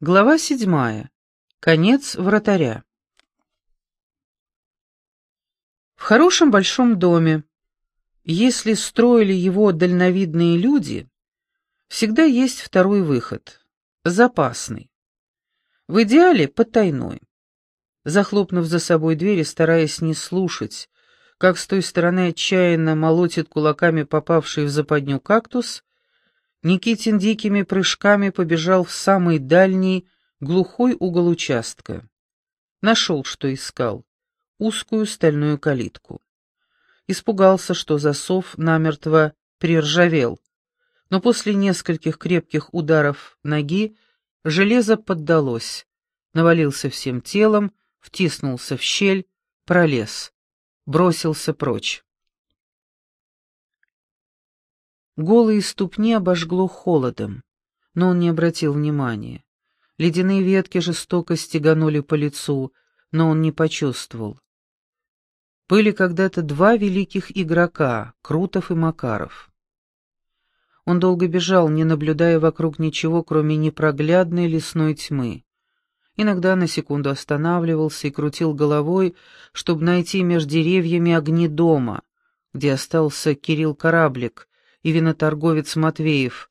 Глава седьмая. Конец вратаря. В хорошем большом доме, если строили его дальновидные люди, всегда есть второй выход, запасный. В идеале потайной. Захлопнув за собой дверь и стараясь не слушать, как с той стороны отчаянно молотит кулаками попавший в западню кактус, Никитин дикими прыжками побежал в самый дальний, глухой угол участка. Нашел, что искал — узкую стальную калитку. Испугался, что засов намертво приржавел, но после нескольких крепких ударов ноги железо поддалось, навалился всем телом, втиснулся в щель, пролез, бросился прочь. Голые ступни обожгло холодом, но он не обратил внимания. Ледяные ветки жестоко стеганули по лицу, но он не почувствовал. Были когда-то два великих игрока, Крутов и Макаров. Он долго бежал, не наблюдая вокруг ничего, кроме непроглядной лесной тьмы. Иногда на секунду останавливался и крутил головой, чтобы найти между деревьями огни дома, где остался Кирилл Кораблик, и виноторговец Матвеев,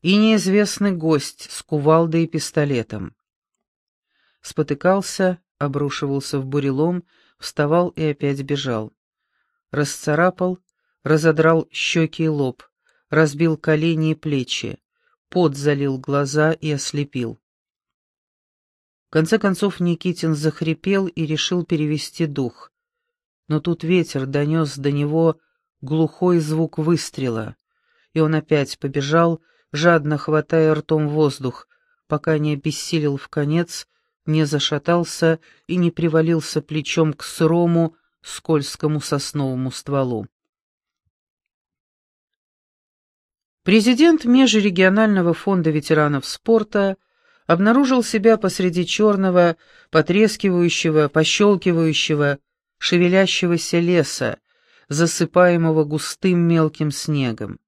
и неизвестный гость с кувалдой и пистолетом. Спотыкался, обрушивался в бурелом, вставал и опять бежал. Расцарапал, разодрал щеки и лоб, разбил колени и плечи, пот залил глаза и ослепил. В конце концов Никитин захрипел и решил перевести дух. Но тут ветер донес до него глухой звук выстрела, и он опять побежал, жадно хватая ртом воздух, пока не обессилел в конец, не зашатался и не привалился плечом к сырому, скользкому сосновому стволу. Президент Межрегионального фонда ветеранов спорта обнаружил себя посреди черного, потрескивающего, пощелкивающего, шевелящегося леса, засыпаемого густым мелким снегом.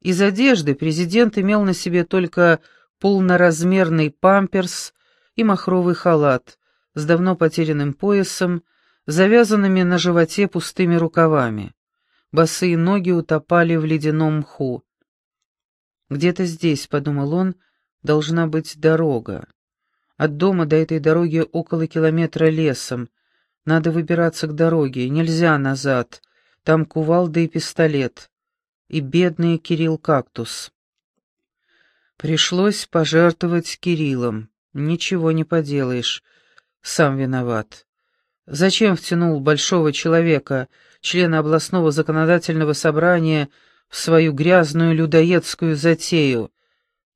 Из одежды президент имел на себе только полноразмерный памперс и махровый халат с давно потерянным поясом, завязанными на животе пустыми рукавами. Босые ноги утопали в ледяном мху. «Где-то здесь», — подумал он, — «должна быть дорога. От дома до этой дороги около километра лесом. Надо выбираться к дороге, нельзя назад. Там кувалда и пистолет и бедный Кирилл Кактус. Пришлось пожертвовать Кириллом. Ничего не поделаешь. Сам виноват. Зачем втянул большого человека, члена областного законодательного собрания, в свою грязную людоедскую затею?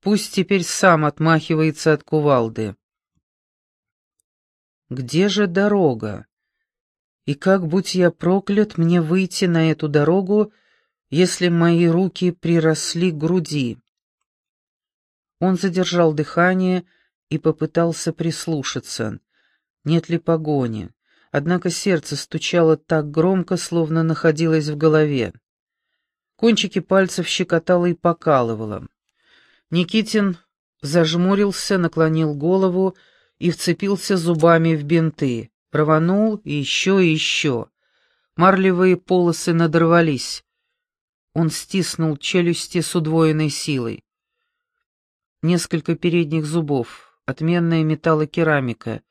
Пусть теперь сам отмахивается от кувалды. Где же дорога? И как, будь я проклят, мне выйти на эту дорогу, если мои руки приросли к груди. Он задержал дыхание и попытался прислушаться, нет ли погони, однако сердце стучало так громко, словно находилось в голове. Кончики пальцев щекотало и покалывало. Никитин зажмурился, наклонил голову и вцепился зубами в бинты, рванул и еще и еще. Марлевые полосы надорвались, он стиснул челюсти с удвоенной силой. Несколько передних зубов, отменная металлокерамика,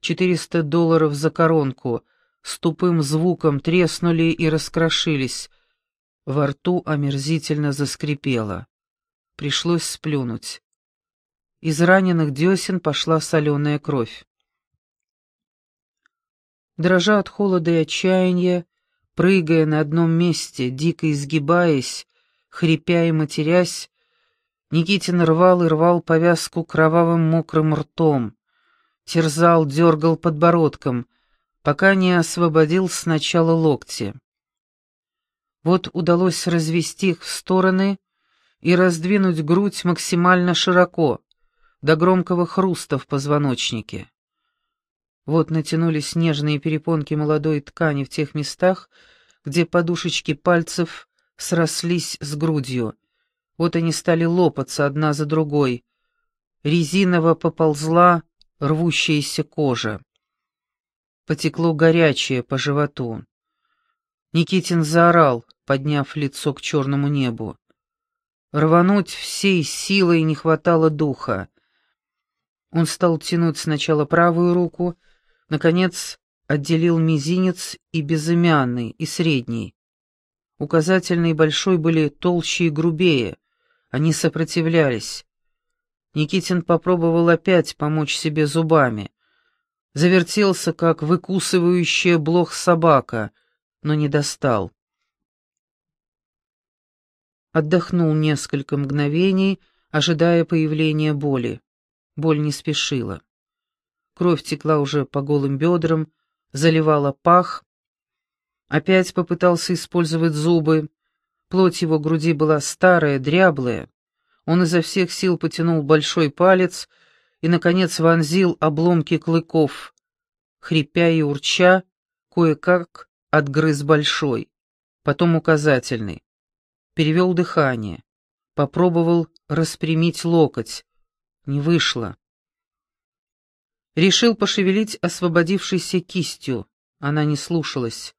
400 долларов за коронку, с тупым звуком треснули и раскрошились. Во рту омерзительно заскрипело. Пришлось сплюнуть. Из раненых десен пошла соленая кровь. Дрожа от холода и отчаяния, Прыгая на одном месте, дико изгибаясь, хрипя и матерясь, Никитин рвал и рвал повязку кровавым мокрым ртом, терзал, дергал подбородком, пока не освободил сначала локти. Вот удалось развести их в стороны и раздвинуть грудь максимально широко, до громкого хруста в позвоночнике. Вот натянулись нежные перепонки молодой ткани в тех местах, где подушечки пальцев срослись с грудью. Вот они стали лопаться одна за другой. резиново поползла рвущаяся кожа. Потекло горячее по животу. Никитин заорал, подняв лицо к черному небу. Рвануть всей силой не хватало духа. Он стал тянуть сначала правую руку, наконец отделил мизинец и безымянный, и средний. Указательный и большой были толще и грубее, они сопротивлялись. Никитин попробовал опять помочь себе зубами. Завертелся, как выкусывающая блох собака, но не достал. Отдохнул несколько мгновений, ожидая появления боли. Боль не спешила. Кровь текла уже по голым бедрам, заливала пах. Опять попытался использовать зубы. Плоть его груди была старая, дряблая. Он изо всех сил потянул большой палец и, наконец, вонзил обломки клыков. Хрипя и урча, кое-как отгрыз большой, потом указательный. Перевел дыхание. Попробовал распрямить локоть. Не вышло. Решил пошевелить освободившейся кистью. Она не слушалась.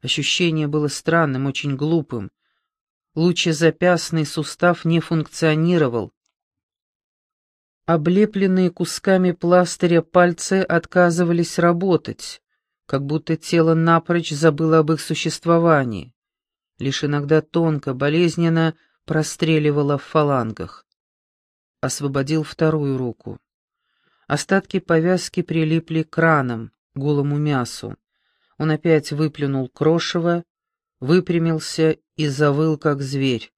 Ощущение было странным, очень глупым. Лучезапястный сустав не функционировал. Облепленные кусками пластыря пальцы отказывались работать, как будто тело напрочь забыло об их существовании. Лишь иногда тонко, болезненно простреливало в фалангах. Освободил вторую руку. Остатки повязки прилипли к ранам, голому мясу. Он опять выплюнул крошево, выпрямился и завыл, как зверь.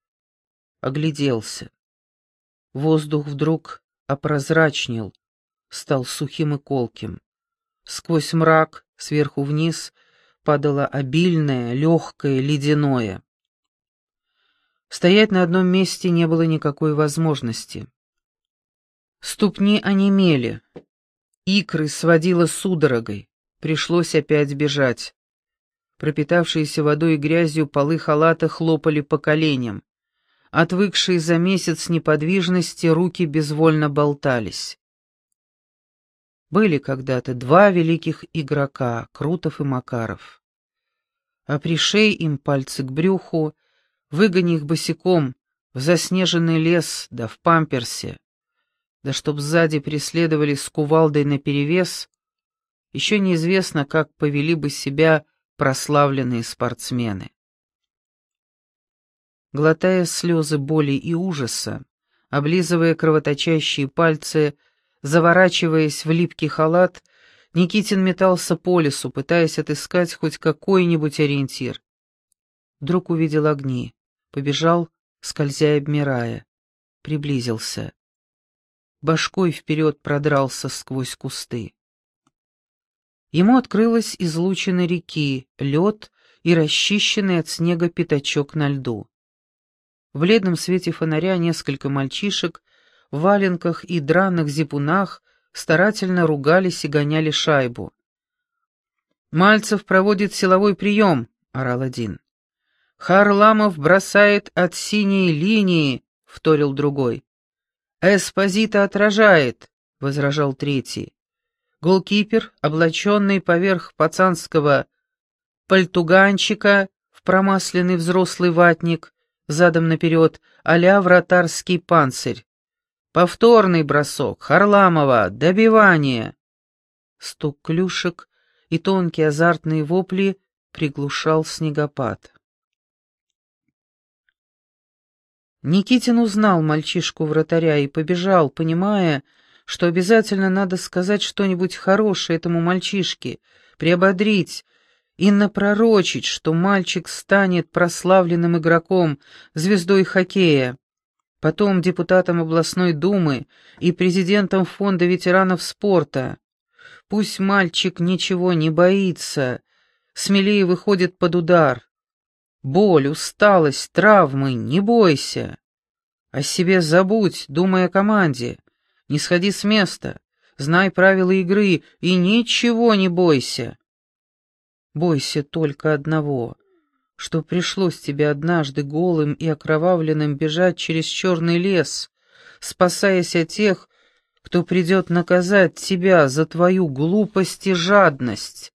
Огляделся. Воздух вдруг опрозрачнел, стал сухим и колким. Сквозь мрак, сверху вниз, падало обильное, легкое, ледяное. Стоять на одном месте не было никакой возможности. Ступни онемели. Икры сводило судорогой. Пришлось опять бежать. Пропитавшиеся водой и грязью полы халата хлопали по коленям. Отвыкшие за месяц неподвижности руки безвольно болтались. Были когда-то два великих игрока, Крутов и Макаров. А пришей им пальцы к брюху, выгони их босиком в заснеженный лес да в памперсе, да чтоб сзади преследовали с кувалдой наперевес, еще неизвестно, как повели бы себя прославленные спортсмены. Глотая слезы боли и ужаса, облизывая кровоточащие пальцы, заворачиваясь в липкий халат, Никитин метался по лесу, пытаясь отыскать хоть какой-нибудь ориентир. Вдруг увидел огни, побежал, скользя и обмирая, приблизился башкой вперед продрался сквозь кусты. Ему открылась излучина реки, лед и расчищенный от снега пятачок на льду. В бледном свете фонаря несколько мальчишек в валенках и драных зипунах старательно ругались и гоняли шайбу. «Мальцев проводит силовой прием», — орал один. «Харламов бросает от синей линии», — вторил другой. «Эспозита отражает», — возражал третий. Голкипер, облаченный поверх пацанского пальтуганчика в промасленный взрослый ватник, задом наперед, а-ля вратарский панцирь. Повторный бросок, Харламова, добивание. Стук клюшек и тонкие азартные вопли приглушал снегопад. Никитин узнал мальчишку-вратаря и побежал, понимая, что обязательно надо сказать что-нибудь хорошее этому мальчишке, приободрить и напророчить, что мальчик станет прославленным игроком, звездой хоккея, потом депутатом областной думы и президентом фонда ветеранов спорта. Пусть мальчик ничего не боится, смелее выходит под удар, Боль, усталость, травмы, не бойся. О себе забудь, думай о команде. Не сходи с места, знай правила игры и ничего не бойся. Бойся только одного, что пришлось тебе однажды голым и окровавленным бежать через черный лес, спасаясь от тех, кто придет наказать тебя за твою глупость и жадность.